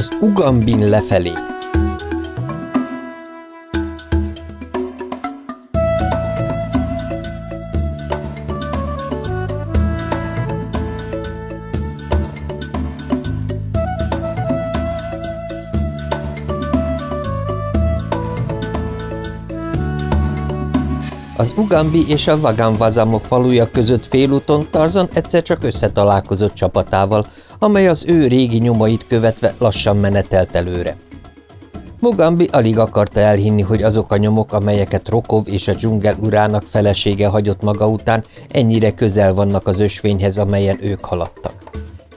Az Ugambin lefelé. Az Ugambi és a Vaganvazamok faluja között félúton Tarzan egyszer csak összetalálkozott csapatával, amely az ő régi nyomait követve lassan menetelt előre. Mugambi alig akarta elhinni, hogy azok a nyomok, amelyeket Rokov és a dzsungel urának felesége hagyott maga után, ennyire közel vannak az ösvényhez, amelyen ők haladtak.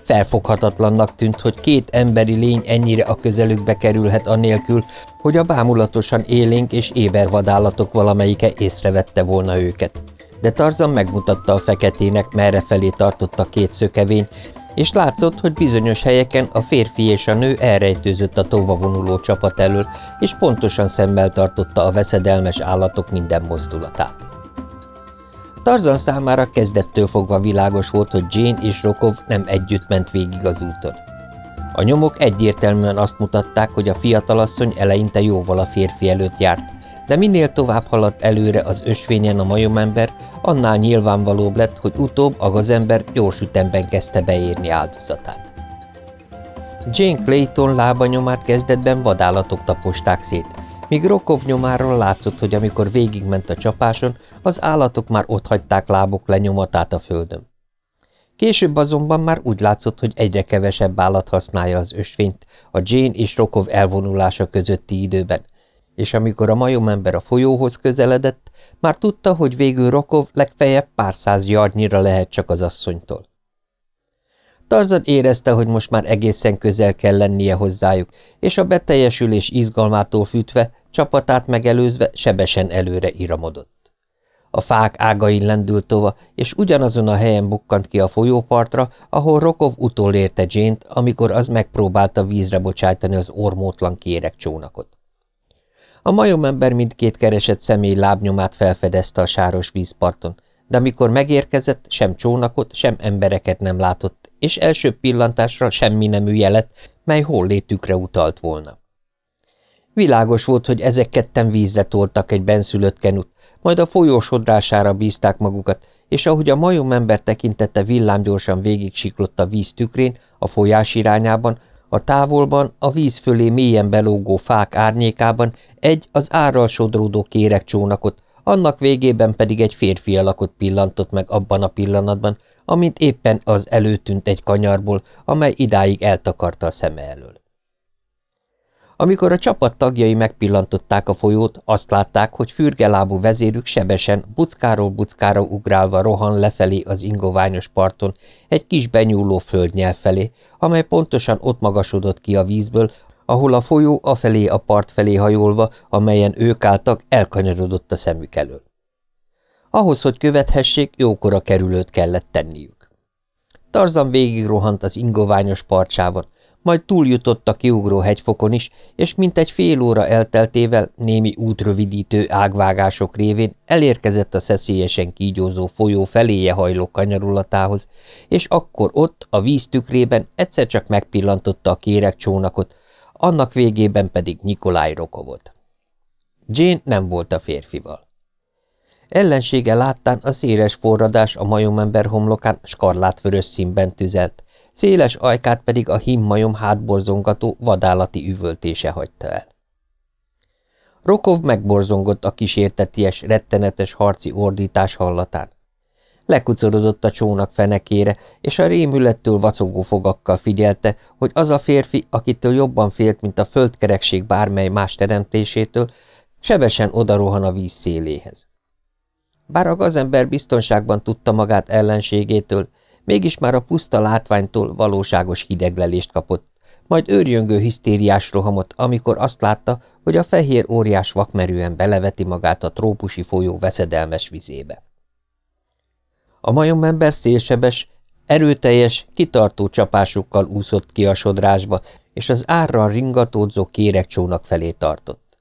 Felfoghatatlannak tűnt, hogy két emberi lény ennyire a közelükbe kerülhet anélkül, hogy a bámulatosan élénk és éber vadállatok valamelyike észrevette volna őket. De Tarzan megmutatta a feketének, merre felé tartott a két szökevény, és látszott, hogy bizonyos helyeken a férfi és a nő elrejtőzött a tovavonuló csapat elől, és pontosan szemmel tartotta a veszedelmes állatok minden mozdulatát. Tarzan számára kezdettől fogva világos volt, hogy Jane és Rokov nem együtt ment végig az úton. A nyomok egyértelműen azt mutatták, hogy a fiatalasszony eleinte jóval a férfi előtt járt, de minél tovább haladt előre az ösvényen a majomember, annál nyilvánvalóbb lett, hogy utóbb a gazember gyors ütemben kezdte beérni áldozatát. Jane Clayton lábanyomát kezdetben vadállatok taposták szét, míg Rokov nyomáról látszott, hogy amikor végigment a csapáson, az állatok már otthagyták lábok lenyomatát a földön. Később azonban már úgy látszott, hogy egyre kevesebb állat használja az ösvényt a Jane és Rokov elvonulása közötti időben, és amikor a majomember a folyóhoz közeledett, már tudta, hogy végül Rokov legfeljebb pár száz yardnyira lehet csak az asszonytól. Tarzan érezte, hogy most már egészen közel kell lennie hozzájuk, és a beteljesülés izgalmától fűtve, csapatát megelőzve sebesen előre iramodott. A fák ágain lendült tova, és ugyanazon a helyen bukkant ki a folyópartra, ahol Rokov utolérte Jane-t, amikor az megpróbálta vízre bocsájtani az ormótlan kérek csónakot. A majomember mindkét keresett személy lábnyomát felfedezte a sáros vízparton, de amikor megérkezett, sem csónakot, sem embereket nem látott, és első pillantásra semmi nemű jelet, mely hollétükre utalt volna. Világos volt, hogy ezek ketten vízre toltak egy benszülött kenut, majd a folyó sodrására bízták magukat, és ahogy a majomember tekintette villámgyorsan végig siklott a víz tükrén, a folyás irányában, a távolban, a víz fölé mélyen belógó fák árnyékában egy az árral sodródó kérekcsónakot, annak végében pedig egy férfi alakot pillantott meg abban a pillanatban, amint éppen az előtűnt egy kanyarból, amely idáig eltakarta a szeme elől. Amikor a csapat tagjai megpillantották a folyót, azt látták, hogy fürgelábú vezérük sebesen, buckáról buckára ugrálva rohan lefelé az ingoványos parton egy kis benyúló földnyel felé, amely pontosan ott magasodott ki a vízből, ahol a folyó afelé a part felé hajolva, amelyen ők álltak, elkanyarodott a szemük elől. Ahhoz, hogy követhessék, jókora kerülőt kellett tenniük. Tarzan végig rohant az ingoványos partsávon, majd túljutott a kiugró hegyfokon is, és mintegy fél óra elteltével némi útrövidítő ágvágások révén elérkezett a szeszélyesen kígyózó folyó feléje hajló kanyarulatához, és akkor ott, a víz tükrében egyszer csak megpillantotta a kérek csónakot, annak végében pedig Nikolaj Rokovot. Jane nem volt a férfival. Ellensége láttán a széles forradás a majomember homlokán skarlátvörös színben tüzelt, széles ajkát pedig a himmajom hátborzongató vadállati üvöltése hagyta el. Rokov megborzongott a kísérteties, rettenetes harci ordítás hallatán. Lekucorodott a csónak fenekére, és a rémülettől vacogó fogakkal figyelte, hogy az a férfi, akitől jobban félt, mint a földkerekség bármely más teremtésétől, sebesen odarohan a víz széléhez. Bár a gazember biztonságban tudta magát ellenségétől, Mégis már a puszta látványtól valóságos hideglelést kapott, majd őrjöngő hisztériás rohamot, amikor azt látta, hogy a fehér óriás vakmerően beleveti magát a trópusi folyó veszedelmes vizébe. A majomember szélsebes, erőteljes, kitartó csapásukkal úszott ki a sodrásba, és az árral ringatódzó kérekcsónak felé tartott.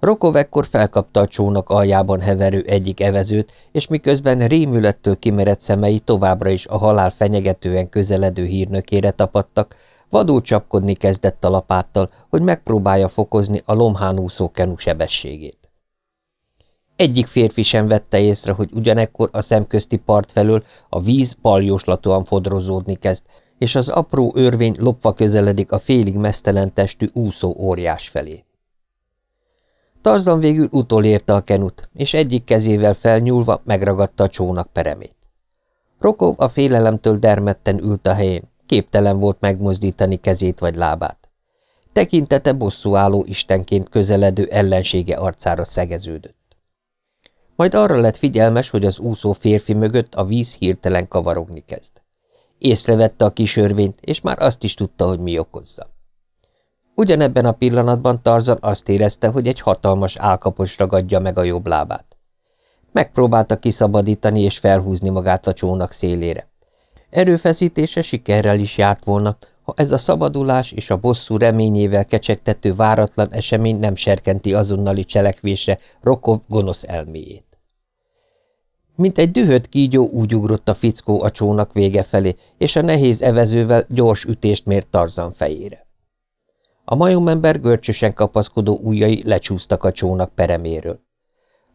Rokov ekkor felkapta a csónak aljában heverő egyik evezőt, és miközben rémülettől kimerett szemei továbbra is a halál fenyegetően közeledő hírnökére tapadtak, Vadul csapkodni kezdett a lapáttal, hogy megpróbálja fokozni a lomhán úszó kenu sebességét. Egyik férfi sem vette észre, hogy ugyanekkor a szemközti part felől a víz baljóslatúan fodrozódni kezd, és az apró örvény lopva közeledik a félig mesztelen testű úszó óriás felé. Tarzan végül utolérte a kenut, és egyik kezével felnyúlva megragadta a csónak peremét. Rokov a félelemtől dermedten ült a helyén, képtelen volt megmozdítani kezét vagy lábát. Tekintete bosszúálló istenként közeledő ellensége arcára szegeződött. Majd arra lett figyelmes, hogy az úszó férfi mögött a víz hirtelen kavarogni kezd. Észrevette a kisörvényt, és már azt is tudta, hogy mi okozza. Ugyanebben a pillanatban Tarzan azt érezte, hogy egy hatalmas álkapos ragadja meg a jobb lábát. Megpróbálta kiszabadítani és felhúzni magát a csónak szélére. Erőfeszítése sikerrel is járt volna, ha ez a szabadulás és a bosszú reményével kecsegtető váratlan esemény nem serkenti azonnali cselekvésre Rokov gonosz elméjét. Mint egy dühött kígyó úgy ugrott a fickó a csónak vége felé, és a nehéz evezővel gyors ütést mért Tarzan fejére. A majomember görcsösen kapaszkodó ujjai lecsúsztak a csónak pereméről.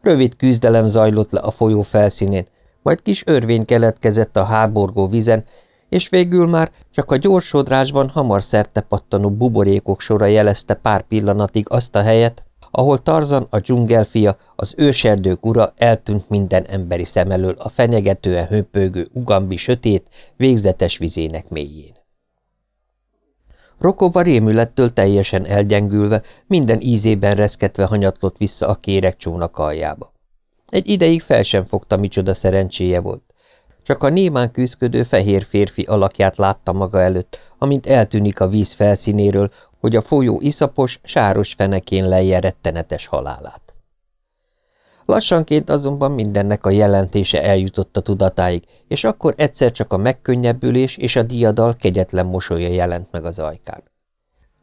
Rövid küzdelem zajlott le a folyó felszínén, majd kis örvény keletkezett a háborgó vizen, és végül már csak a gyors sodrásban hamar szerte pattanó buborékok sora jelezte pár pillanatig azt a helyet, ahol Tarzan, a dzsungelfia, az őserdők ura eltűnt minden emberi szem elől a fenyegetően hömpögő ugambi sötét, végzetes vizének mélyén. Rokova rémülettől teljesen elgyengülve, minden ízében reszketve hanyatlott vissza a kérek csónak aljába. Egy ideig fel sem fogta, micsoda szerencséje volt. Csak a némán küzdködő fehér férfi alakját látta maga előtt, amint eltűnik a víz felszínéről, hogy a folyó iszapos, sáros fenekén lejje rettenetes halálát. Lassanként azonban mindennek a jelentése eljutott a tudatáig, és akkor egyszer csak a megkönnyebbülés és a diadal kegyetlen mosolya jelent meg az ajkán.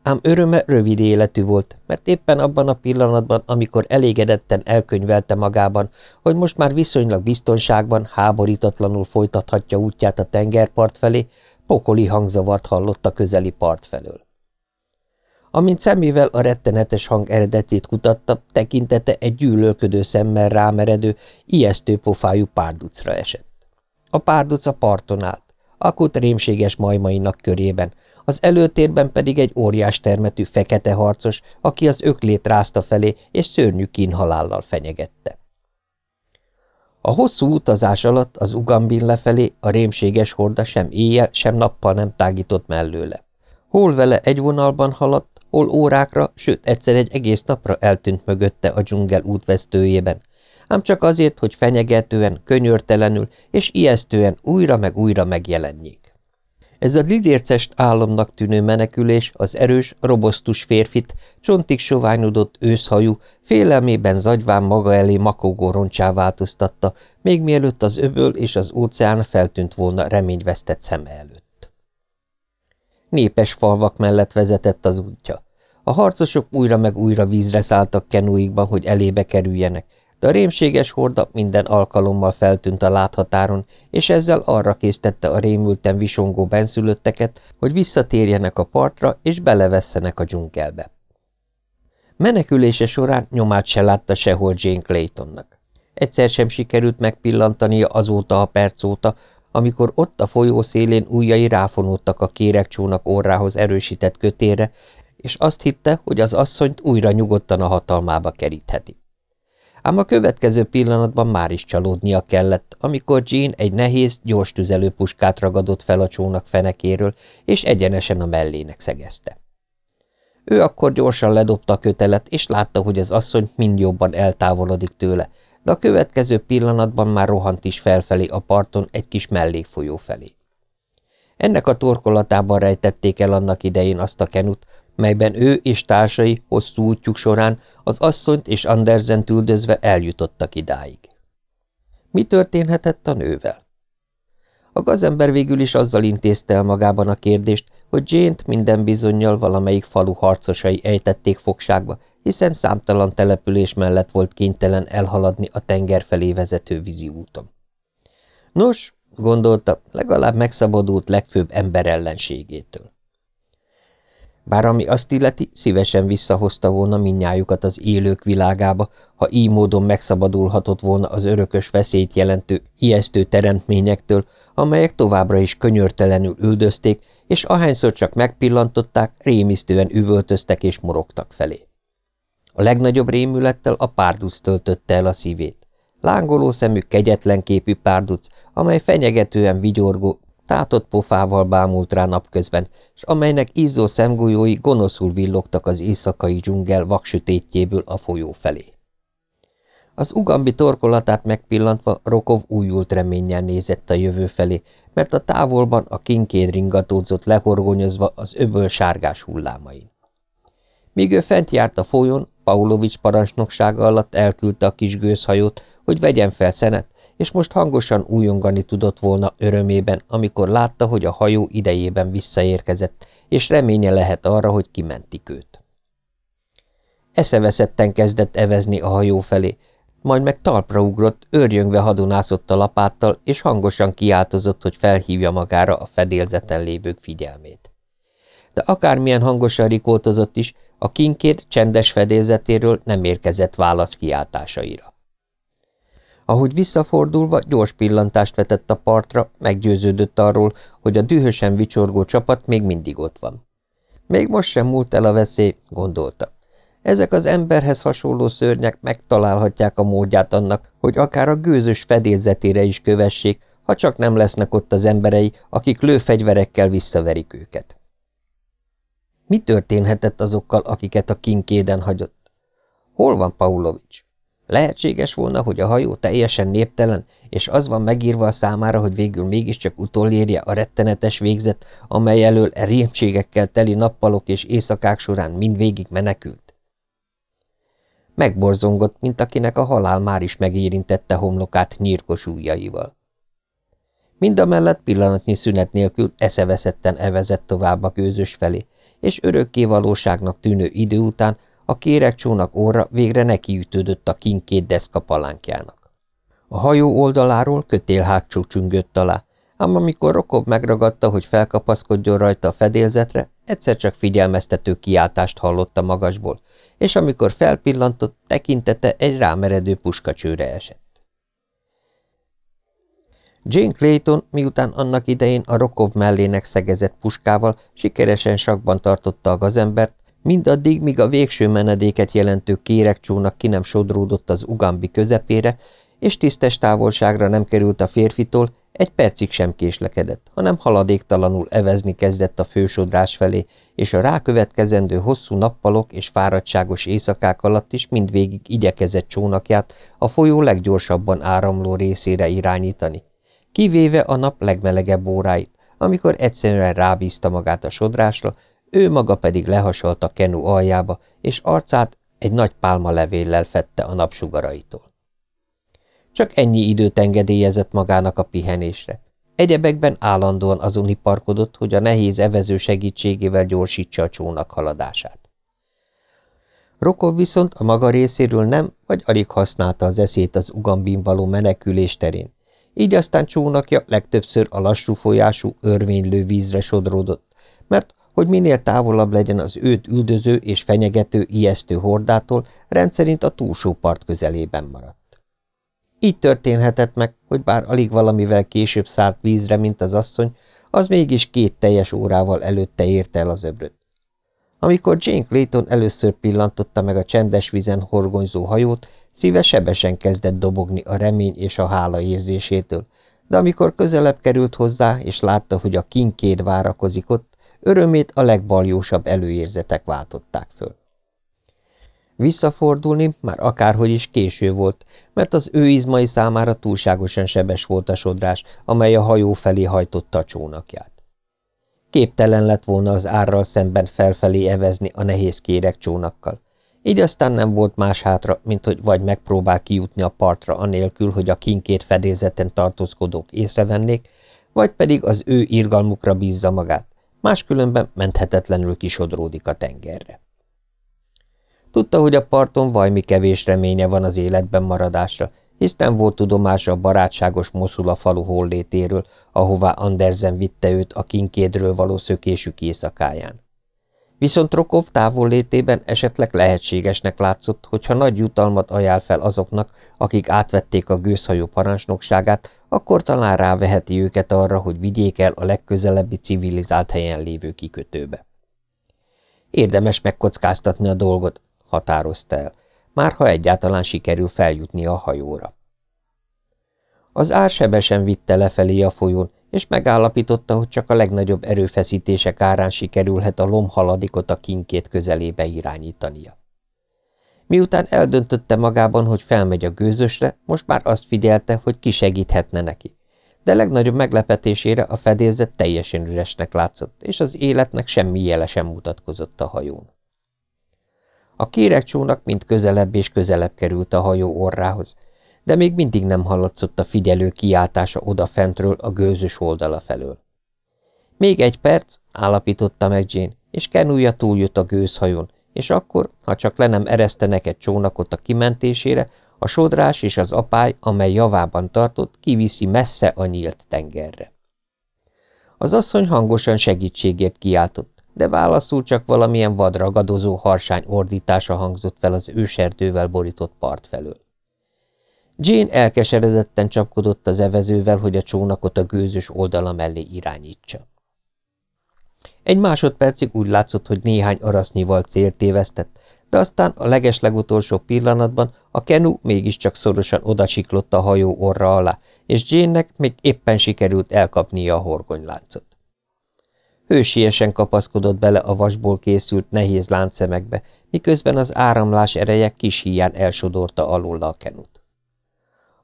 Ám öröme rövid életű volt, mert éppen abban a pillanatban, amikor elégedetten elkönyvelte magában, hogy most már viszonylag biztonságban, háborítatlanul folytathatja útját a tengerpart felé, pokoli hangzavart hallott a közeli part felől. Amint szemével a rettenetes hang eredetét kutatta, tekintete egy gyűlölködő szemmel rámeredő, ijesztő pofájú párducra esett. A párduc a parton állt, akut rémséges majmainak körében, az előtérben pedig egy óriás termetű fekete harcos, aki az öklét rázta felé, és szörnyű kínhalállal fenyegette. A hosszú utazás alatt az Ugambin lefelé a rémséges horda sem éjjel, sem nappal nem tágított mellőle. Hol vele egy vonalban haladt, hol órákra, sőt egyszer egy egész napra eltűnt mögötte a dzsungel útvesztőjében, ám csak azért, hogy fenyegetően, könyörtelenül és ijesztően újra meg újra megjelenjék. Ez a lidércest álomnak tűnő menekülés az erős, robosztus férfit, csontig soványodott őszhajú, félelmében zagyván maga elé makogó roncsá változtatta, még mielőtt az öböl és az óceán feltűnt volna reményvesztett szeme előtt. Népes falvak mellett vezetett az útja. A harcosok újra meg újra vízre szálltak kenúikban, hogy elébe kerüljenek, de a rémséges horda minden alkalommal feltűnt a láthatáron, és ezzel arra késztette a rémülten visongó benszülötteket, hogy visszatérjenek a partra, és belevesszenek a dzsungelbe. Menekülése során nyomát se látta sehol Jane Claytonnak. Egyszer sem sikerült megpillantania azóta a perc óta, amikor ott a folyó szélén ujjai ráfonódtak a kérekcsónak orrához erősített kötére, és azt hitte, hogy az asszonyt újra nyugodtan a hatalmába kerítheti. Ám a következő pillanatban már is csalódnia kellett, amikor Jean egy nehéz, gyors tüzelőpuskát ragadott fel a csónak fenekéről, és egyenesen a mellének szegezte. Ő akkor gyorsan ledobta a kötelet, és látta, hogy az asszony mind jobban eltávolodik tőle, de a következő pillanatban már rohant is felfelé a parton egy kis mellékfolyó felé. Ennek a torkolatában rejtették el annak idején azt a kenut, melyben ő és társai hosszú útjuk során az asszonyt és Andersen üldözve eljutottak idáig. Mi történhetett a nővel? A gazember végül is azzal intézte el magában a kérdést, hogy Jane-t minden bizonyal valamelyik falu harcosai ejtették fogságba, hiszen számtalan település mellett volt kénytelen elhaladni a tenger felé vezető vízi úton. Nos, gondolta, legalább megszabadult legfőbb ember ellenségétől. Bár ami azt illeti, szívesen visszahozta volna minnyájukat az élők világába, ha így módon megszabadulhatott volna az örökös veszélyt jelentő, ijesztő teremtményektől, amelyek továbbra is könyörtelenül üldözték, és ahányszor csak megpillantották, rémisztően üvöltöztek és morogtak felé. A legnagyobb rémülettel a párduc töltötte el a szívét. Lángoló szemű, kegyetlen képű párduc, amely fenyegetően vigyorgó, tátott pofával bámult rá napközben, és amelynek izzó szemgolyói gonoszul villogtak az éjszakai dzsungel vaksütétjéből a folyó felé. Az ugambi torkolatát megpillantva Rokov újult reménnyel nézett a jövő felé, mert a távolban a kinkéd ringatódzott lehorgonyozva az öböl sárgás hullámain. Míg ő fent járt a folyón, Paulovics parancsnoksága alatt elküldte a kis gőzhajót, hogy vegyen fel szenet, és most hangosan újongani tudott volna örömében, amikor látta, hogy a hajó idejében visszaérkezett, és reménye lehet arra, hogy kimentik őt. Eszeveszetten kezdett evezni a hajó felé, majd meg talpra ugrott, őrjöngve hadonászott a lapáttal, és hangosan kiáltozott, hogy felhívja magára a fedélzeten lévők figyelmét. De akármilyen hangosan rikoltozott is, a kinkéd csendes fedélzetéről nem érkezett válasz kiáltásaira. Ahogy visszafordulva gyors pillantást vetett a partra, meggyőződött arról, hogy a dühösen vicsorgó csapat még mindig ott van. Még most sem múlt el a veszély, gondolta. Ezek az emberhez hasonló szörnyek megtalálhatják a módját annak, hogy akár a gőzös fedélzetére is kövessék, ha csak nem lesznek ott az emberei, akik lőfegyverekkel visszaverik őket. Mi történhetett azokkal, akiket a kinkéden hagyott? Hol van Paulovics? Lehetséges volna, hogy a hajó teljesen néptelen, és az van megírva a számára, hogy végül mégiscsak utolérje a rettenetes végzet, amely elől e rémségekkel teli nappalok és éjszakák során mindvégig menekült. Megborzongott, mint akinek a halál már is megérintette homlokát nyírkos ujjaival. Mindamellett pillanatnyi szünet nélkül eszeveszetten evezett tovább a gőzös felé, és örökké valóságnak tűnő idő után a kéregcsónak óra végre nekiütődött a kinkét deszka palánkjának. A hajó oldaláról kötél hátsó csüngött alá, ám amikor Rokov megragadta, hogy felkapaszkodjon rajta a fedélzetre, egyszer csak figyelmeztető kiáltást hallotta magasból, és amikor felpillantott, tekintete egy rámeredő puskacsőre esett. Jane Clayton, miután annak idején a Rokov mellének szegezett puskával sikeresen sakban tartotta a gazembert, mindaddig, míg a végső menedéket jelentő kérekcsónak ki nem sodródott az ugambi közepére, és tisztes távolságra nem került a férfitól, egy percig sem késlekedett, hanem haladéktalanul evezni kezdett a fősodrás felé, és a rákövetkezendő hosszú nappalok és fáradtságos éjszakák alatt is mindvégig igyekezett csónakját a folyó leggyorsabban áramló részére irányítani, kivéve a nap legmelegebb óráit, amikor egyszerűen rábízta magát a sodrásra, ő maga pedig lehasalt a kenu aljába, és arcát egy nagy pálma levéllel fette a napsugaraitól. Csak ennyi időt engedélyezett magának a pihenésre. Egyebekben állandóan azon hiparkodott, hogy a nehéz evező segítségével gyorsítsa a csónak haladását. Rokov viszont a maga részéről nem, vagy alig használta az eszét az ugambin való menekülés terén, így aztán csónakja legtöbbször a lassú folyású, örvénylő vízre sodródott, mert hogy minél távolabb legyen az őt üldöző és fenyegető, ijesztő hordától, rendszerint a túlsó part közelében maradt. Így történhetett meg, hogy bár alig valamivel később szállt vízre, mint az asszony, az mégis két teljes órával előtte érte el az öbröt. Amikor Jane Clayton először pillantotta meg a csendes vízen horgonyzó hajót, szíve sebesen kezdett dobogni a remény és a hála érzésétől, de amikor közelebb került hozzá, és látta, hogy a kinkéd várakozik ott, örömét a legbaljósabb előérzetek váltották föl. Visszafordulni már akárhogy is késő volt, mert az ő izmai számára túlságosan sebes volt a sodrás, amely a hajó felé hajtotta a csónakját. Képtelen lett volna az árral szemben felfelé evezni a nehéz kérek csónakkal. Így aztán nem volt más hátra, mint hogy vagy megpróbál kijutni a partra anélkül, hogy a kinkét fedélzeten tartózkodók észrevennék, vagy pedig az ő irgalmukra bízza magát, máskülönben menthetetlenül kisodródik a tengerre. Tudta, hogy a parton vajmi kevés reménye van az életben maradásra, hisz nem volt tudomása a barátságos Moszula falu hollétéről, ahová Andersen vitte őt a kinkédről való szökésük éjszakáján. Viszont Rokov távollétében esetleg lehetségesnek látszott, hogyha nagy jutalmat ajánl fel azoknak, akik átvették a gőzhajó parancsnokságát, akkor talán ráveheti őket arra, hogy vigyék el a legközelebbi civilizált helyen lévő kikötőbe. Érdemes megkockáztatni a dolgot, határozta el, már ha egyáltalán sikerül feljutni a hajóra. Az ár sebesen vitte lefelé a folyón, és megállapította, hogy csak a legnagyobb erőfeszítések árán sikerülhet a lomhaladikot a kinkét közelébe irányítania. Miután eldöntötte magában, hogy felmegy a gőzösre, most már azt figyelte, hogy ki segíthetne neki. De legnagyobb meglepetésére a fedélzet teljesen üresnek látszott, és az életnek semmi jele sem mutatkozott a hajón. A kéregcsónak mind közelebb és közelebb került a hajó orrához, de még mindig nem hallatszott a figyelő kiáltása odafentről a gőzös oldala felől. Még egy perc, állapította meg Jane, és Kenúja túljött a gőzhajón, és akkor, ha csak le nem eresztenek egy csónakot a kimentésére, a sodrás és az apály, amely javában tartott, kiviszi messze a nyílt tengerre. Az asszony hangosan segítségért kiáltott, de válaszul csak valamilyen vadragadozó harsány ordítása hangzott fel az őserdővel borított part felől. Jane elkeseredetten csapkodott az evezővel, hogy a csónakot a gőzös oldala mellé irányítsa. Egy másodpercig úgy látszott, hogy néhány arasznyival célt tévesztett, de aztán a legeslegutolsó pillanatban a kenu mégiscsak szorosan odasiklott a hajó orra alá, és Jane-nek még éppen sikerült elkapnia a horgonyláncot. Hősiesen kapaszkodott bele a vasból készült nehéz láncszemekbe, miközben az áramlás ereje kis híján elsodorta alul a kenut.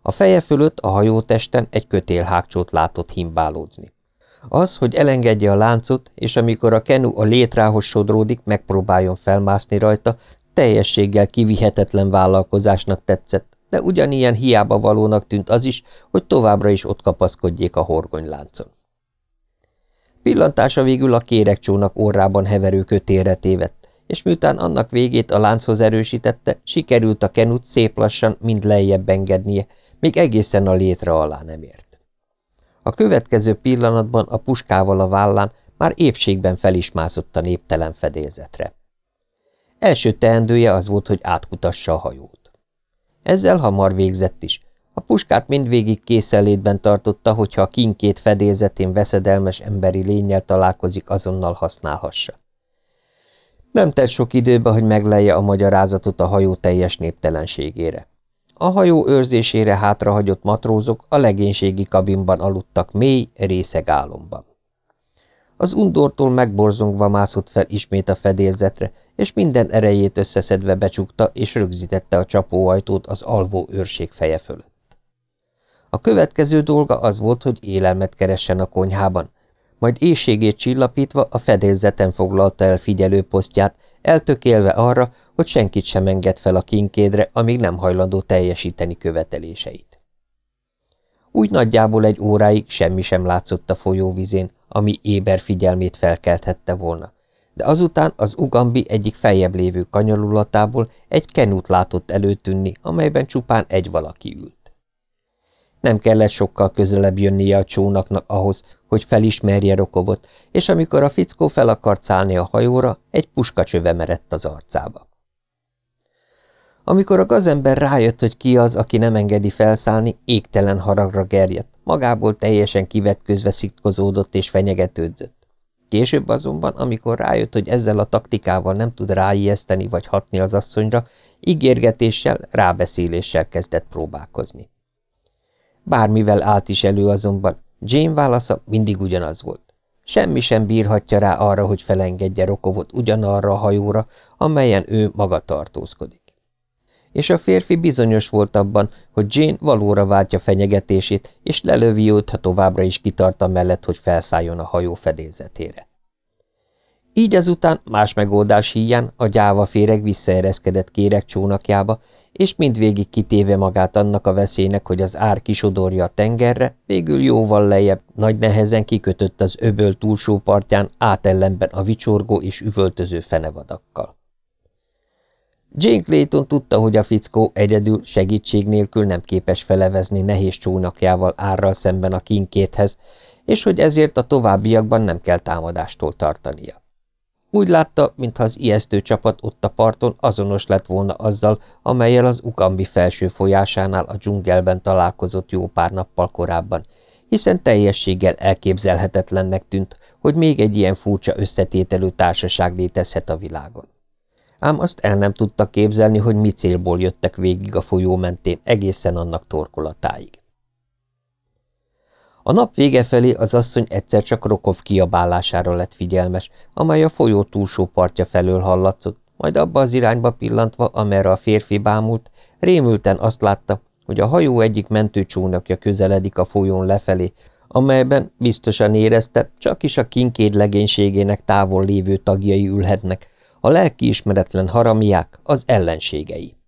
A feje fölött a hajótesten egy kötélhágcsót látott himbálódzni. Az, hogy elengedje a láncot, és amikor a kenu a létrához sodródik, megpróbáljon felmászni rajta, teljességgel kivihetetlen vállalkozásnak tetszett, de ugyanilyen hiába valónak tűnt az is, hogy továbbra is ott kapaszkodjék a horgonyláncon. Pillantása végül a kérekcsónak orrában heverő kötélre tévedt, és miután annak végét a lánchoz erősítette, sikerült a kenut szép lassan mind lejjebb engednie, még egészen a létre alá nem ért. A következő pillanatban a puskával a vállán már épségben fel is mászott a néptelen fedélzetre. Első teendője az volt, hogy átkutassa a hajót. Ezzel hamar végzett is. A puskát mindvégig készenlétben tartotta, hogyha a kinkét fedélzetén veszedelmes emberi lényel találkozik, azonnal használhassa. Nem tett sok időbe, hogy meglelje a magyarázatot a hajó teljes néptelenségére. A hajó őrzésére hátrahagyott matrózok a legénységi kabinban aludtak mély, részeg álomban. Az undortól megborzongva mászott fel ismét a fedélzetre, és minden erejét összeszedve becsukta és rögzítette a csapóajtót az alvó őrség feje fölött. A következő dolga az volt, hogy élelmet keressen a konyhában, majd éjségét csillapítva a fedélzeten foglalta el figyelőposztját, eltökélve arra, hogy senkit sem enged fel a kinkédre, amíg nem hajlandó teljesíteni követeléseit. Úgy nagyjából egy óráig semmi sem látszott a folyóvizén, ami éber figyelmét felkelthette volna, de azután az Ugambi egyik feljebb lévő kanyarulatából egy kenút látott előtűnni, amelyben csupán egy valaki ült. Nem kellett sokkal közelebb jönnie a csónaknak ahhoz, hogy felismerje Rokovot, és amikor a fickó fel akart szállni a hajóra, egy puskacsöve merett az arcába. Amikor a gazember rájött, hogy ki az, aki nem engedi felszállni, égtelen haragra gerjedt, magából teljesen kivetközve szitkozódott és fenyegetődzött. Később azonban, amikor rájött, hogy ezzel a taktikával nem tud ráijeszteni vagy hatni az asszonyra, ígérgetéssel, rábeszéléssel kezdett próbálkozni. Bármivel állt is elő azonban, Jane válasza mindig ugyanaz volt. Semmi sem bírhatja rá arra, hogy felengedje Rokovot ugyanarra a hajóra, amelyen ő maga tartózkodik. És a férfi bizonyos volt abban, hogy Jane valóra váltja fenyegetését, és lelövi őt, ha továbbra is kitart mellett, hogy felszálljon a hajó fedélzetére. Így azután más megoldás híján a gyáva féreg visszaereszkedett kérek csónakjába, és mindvégig kitéve magát annak a veszélynek, hogy az ár kisodorja a tengerre, végül jóval lejjebb, nagy nehezen kikötött az öböl túlsó partján, átellenben a vicsorgó és üvöltöző fenevadakkal. Jane Clayton tudta, hogy a fickó egyedül segítség nélkül nem képes felevezni nehéz csónakjával árral szemben a kinkéthez, és hogy ezért a továbbiakban nem kell támadástól tartania. Úgy látta, mintha az ijesztő csapat ott a parton azonos lett volna azzal, amelyel az Ukambi felső folyásánál a dzsungelben találkozott jó pár nappal korábban, hiszen teljességgel elképzelhetetlennek tűnt, hogy még egy ilyen furcsa összetételű társaság létezhet a világon. Ám azt el nem tudta képzelni, hogy mi célból jöttek végig a folyó mentén egészen annak torkolatáig. A nap vége felé az asszony egyszer csak Rokov kiabálására lett figyelmes, amely a folyó túlsó partja felől hallatszott, majd abba az irányba pillantva, amerre a férfi bámult, rémülten azt látta, hogy a hajó egyik mentőcsónakja közeledik a folyón lefelé, amelyben biztosan érezte, csak is a kinkéd legénységének távol lévő tagjai ülhetnek, a lelkiismeretlen haramiák, az ellenségei.